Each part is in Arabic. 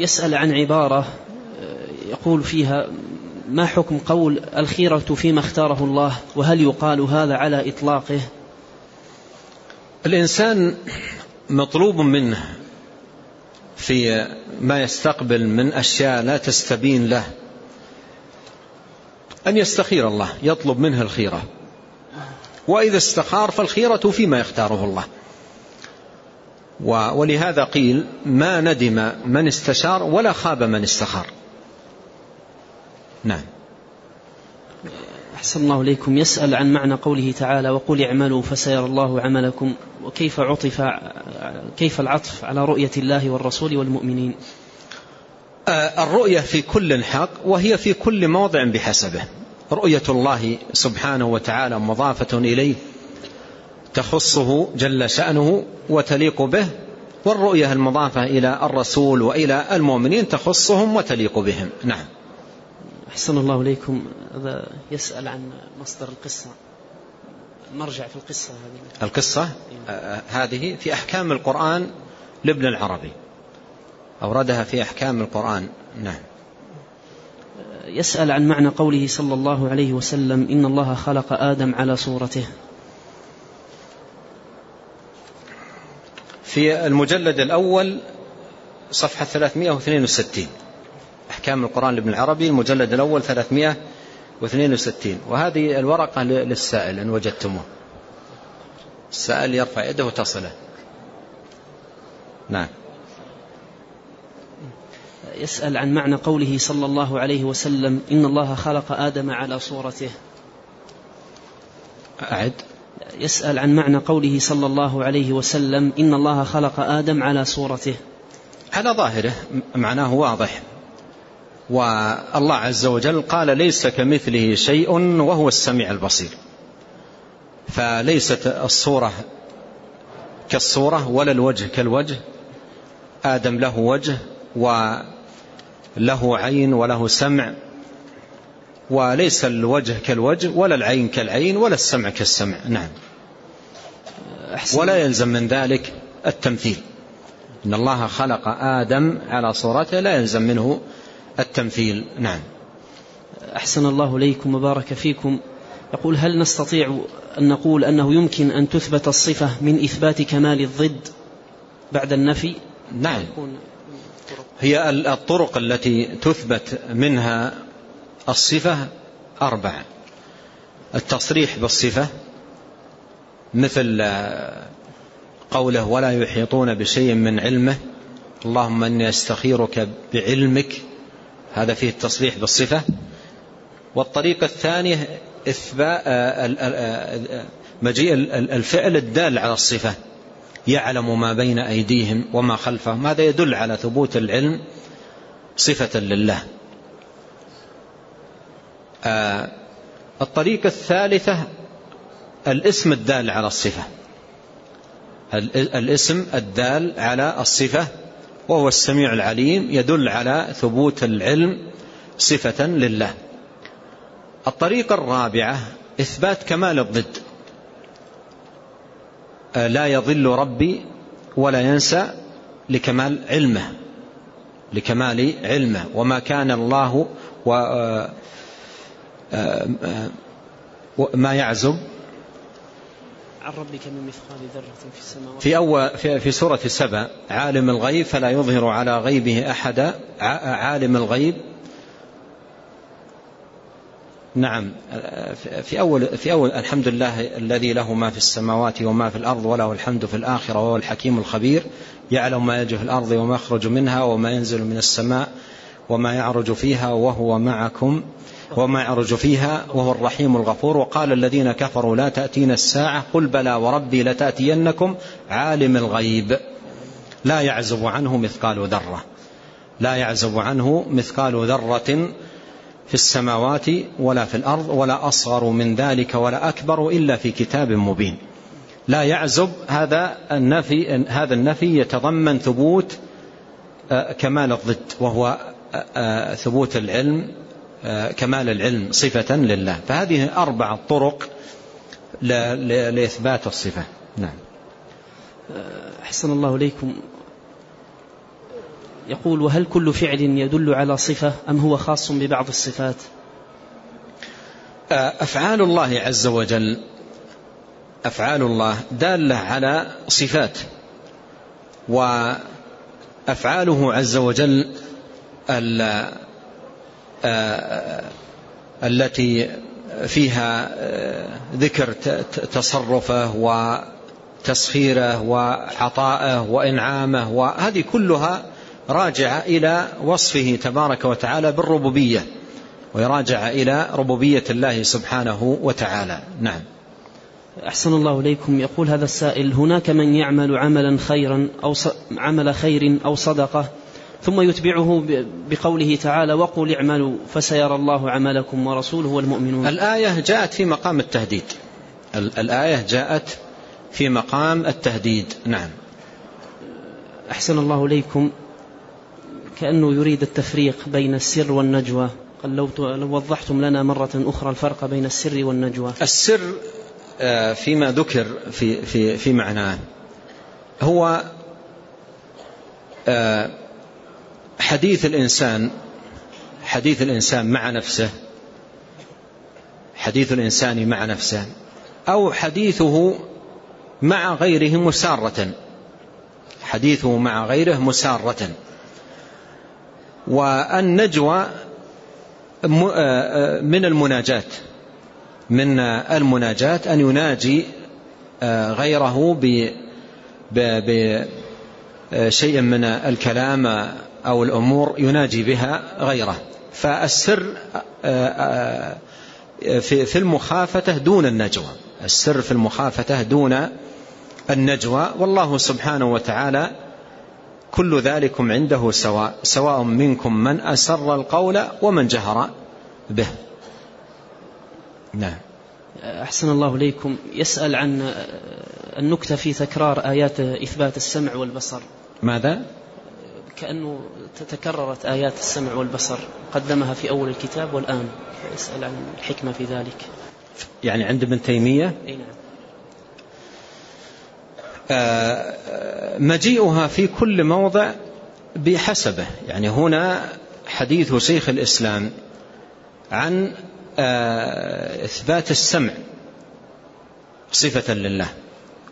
يسأل عن عبارة يقول فيها ما حكم قول الخيرة فيما اختاره الله؟ وهل يقال هذا على إطلاقه؟ الإنسان مطلوب منه في ما يستقبل من أشياء لا تستبين له أن يستخير الله يطلب منه الخيرة. وإذا استخار فالخيرة فيما يختاره الله. ولهذا قيل ما ندم من استشار ولا خاب من استخار. نعم. أحسن الله إليكم. يسأل عن معنى قوله تعالى وقل اعملوا فسيرى الله عملكم وكيف عطف كيف العطف على رؤية الله والرسول والمؤمنين. آه، الرؤية في كل حق وهي في كل موضع بحسبه. رؤية الله سبحانه وتعالى مضافة إليه. تخصه جل شأنه وتليق به والرؤية المضافة إلى الرسول وإلى المؤمنين تخصهم وتليق بهم. نعم. أحسن الله إليكم. هذا يسأل عن مصدر القصة. مرجع في القصة هذه. القصة؟ آه هذه في أحكام القرآن لابن العربي. أوردها في أحكام القرآن. نعم. يسأل عن معنى قوله صلى الله عليه وسلم إن الله خلق آدم على صورته. في المجلد الأول صفحة 362 أحكام القرآن لابن العربي المجلد الأول 362 وهذه الورقة للسائل إن وجدتموه. السائل يرفع يده وتصله نعم. يسأل عن معنى قوله صلى الله عليه وسلم إن الله خلق آدم على صورته. أعد. يسأل عن معنى قوله صلى الله عليه وسلم إن الله خلق آدم على صورته. على ظاهره معناه واضح. والله عز وجل قال ليس كمثله شيء وهو السميع البصير. فليست الصورة كالصورة ولا الوجه كالوجه. آدم له وجه وله عين وله سمع. وليس الوجه كالوجه ولا العين كالعين ولا السمع كالسمع. نعم. ولا يلزم من ذلك التمثيل. إن الله خلق آدم على صورته لا يلزم منه التمثيل. نعم. أحسن الله إليكم وبارك فيكم. يقول هل نستطيع أن نقول أنه يمكن أن تثبت الصفة من إثبات كمال الضد بعد النفي؟ نعم. هي الطرق التي تثبت منها الصفة أربعة. التصريح بالصفة مثل قوله ولا يحيطون بشيء من علمه اللهم أني أستخيرك بعلمك. هذا فيه التصريح بالصفة. والطريقة الثانية إثبات مجيء الفعل الدال على الصفة. يعلم ما بين أيديهم وما خلفهم. هذا يدل على ثبوت العلم صفة لله. الطريقة الثالثة الاسم الدال على الصفة. الاسم الدال على الصفة وهو السميع العليم يدل على ثبوت العلم صفة لله. الطريقة الرابعة إثبات كمال الضد. لا يضل ربي ولا ينسى لكمال علمه لكمال علمه. وما كان الله وما يعزب عن ربك من مثقال ذرة في السماوات في أول في, في سورة سبع عالم الغيب فلا يظهر على غيبه أحدا عالم الغيب. نعم. في أول في أول الحمد لله الذي له ما في السماوات وما في الأرض وله الحمد في الآخرة وهو الحكيم الخبير. يعلم ما يجه في الأرض وما يخرج منها وما ينزل من السماء وما يعرج فيها وهو معكم. وما يعرج فيها وهو الرحيم الغفور وقال الذين كفروا لا تأتين الساعة قل بلى وربي لتأتينكم عالم الغيب. لا يعزب عنه مثقال ذرة. لا يعزب عنه مثقال ذرة في السماوات ولا في الأرض ولا أصغر من ذلك ولا أكبر إلا في كتاب مبين. لا يعزب هذا النفي هذا النفي يتضمن ثبوت آه، كمال الضد وهو آه، آه، ثبوت العلم كمال العلم صفة لله. فهذه أربع طرق لإثبات الصفة. نعم. أحسن الله إليكم. يقول وهل كل فعل يدل على صفة أم هو خاص ببعض الصفات؟ أفعال الله عز وجل أفعال الله دالة على صفات. وأفعاله عز وجل التي فيها ذكر تصرفه وتسخيره وعطائه وإنعامه وهذه كلها راجعة إلى وصفه تبارك وتعالى بالربوبية ويراجع إلى ربوبية الله سبحانه وتعالى. نعم. أحسن الله إليكم. يقول هذا السائل هناك من يعمل عملا خيرا أو عمل خير أو صدقة؟ ثم يتبعه بقوله تعالى وقل اعملوا فسيرى الله عملكم ورسوله والمؤمنون. الآية جاءت في مقام التهديد. الآية جاءت في مقام التهديد. نعم. أحسن الله إليكم. كأنه يريد التفريق بين السر والنجوى. قال لو وضحتم لنا مرة أخرى الفرق بين السر والنجوى. السر آه، فيما ذكر في, في, في معناه. هو آه، حديث الإنسان حديث الإنسان مع نفسه حديث الإنسان مع نفسه أو حديثه مع غيره مسارة حديثه مع غيره مسارة. والنجوى من المناجات من المناجات أن يناجي غيره بشيء من الكلام أو الأمور يناجي بها غيره. فالسر في المخافتة دون النجوى. السر في المخافتة دون النجوى. والله سبحانه وتعالى كل ذلكم عنده سواء سواء منكم من أسر القول ومن جهر به. نعم. أحسن الله إليكم. يسأل عن النكتة في تكرار آيات إثبات السمع والبصر. ماذا؟ كأنه تكررت آيات السمع والبصر قدمها في أول الكتاب والآن. يسأل عن الحكمة في ذلك. يعني عند ابن تيمية؟ أي نعم. مجيئها في كل موضع بحسبه. يعني هنا حديث شيخ الإسلام عن آه، إثبات السمع صفة لله.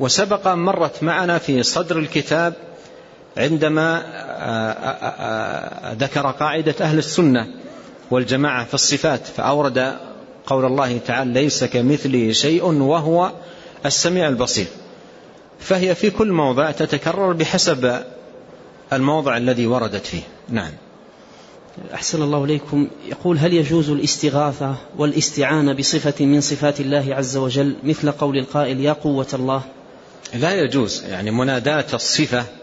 وسبق مرت معنا في صدر الكتاب عندما آه، آه، ذكر قاعدة أهل السنة والجماعة في الصفات فأورد قول الله تعالى ليس كمثله شيء وهو السميع البصير فهي في كل موضع تتكرر بحسب الموضع الذي وردت فيه. نعم. أحسن الله إليكم. يقول هل يجوز الاستغاثة والاستعانة بصفة من صفات الله عز وجل مثل قول القائل يا قوة الله لا يجوز. يعني مناداة الصفة آه،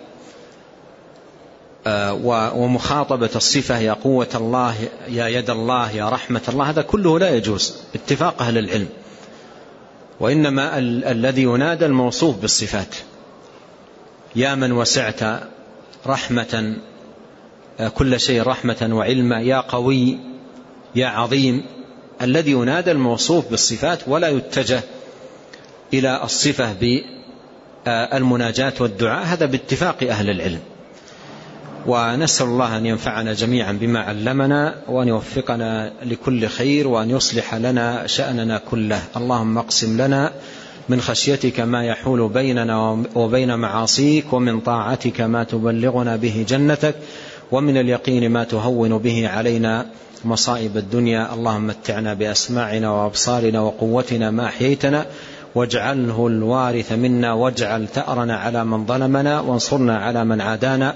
ومخاطبة الصفة يا قوة الله يا يد الله يا رحمة الله هذا كله لا يجوز اتفاق أهل العلم. وإنما ال الذي ينادى الموصوف بالصفات. يا من وسعت رحمة آه، كل شيء رحمة وعلما يا قوي يا عظيم. الذي ينادى الموصوف بالصفات ولا يتجه إلى الصفة بالمناجاة والدعاء هذا باتفاق أهل العلم. ونسأل الله أن ينفعنا جميعا بما علمنا وأن يوفقنا لكل خير وأن يصلح لنا شأننا كله. اللهم اقسم لنا من خشيتك ما يحول بيننا وبين معاصيك ومن طاعتك ما تبلغنا به جنتك ومن اليقين ما تهون به علينا مصائب الدنيا. اللهم متعنا بأسماعنا وأبصارنا وقوتنا ما أحييتنا واجعله الوارث منا واجعل ثأرنا على من ظلمنا وانصرنا على من عادانا.